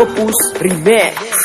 Opus Remix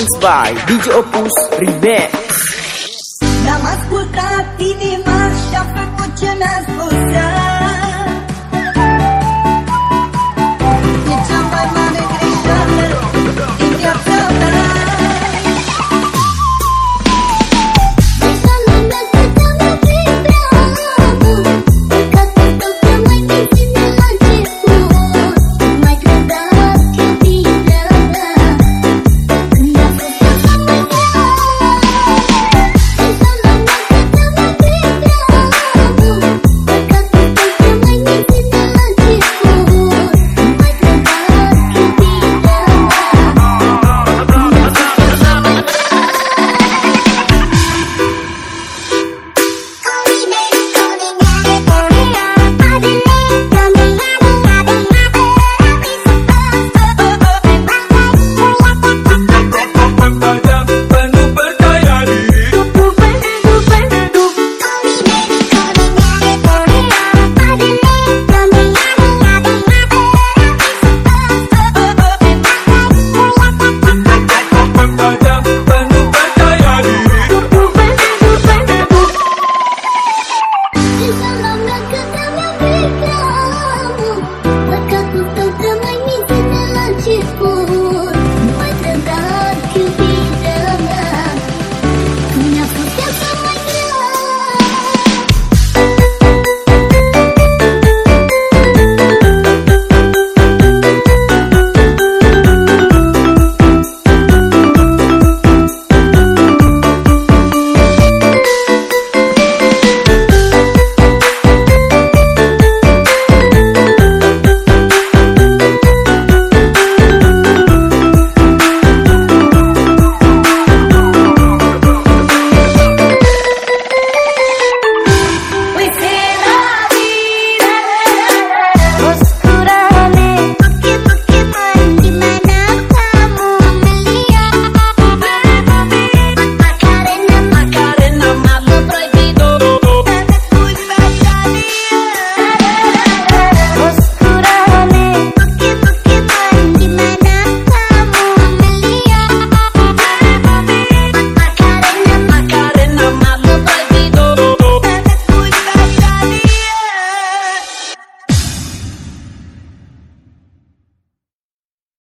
performance by DJ Opus Remix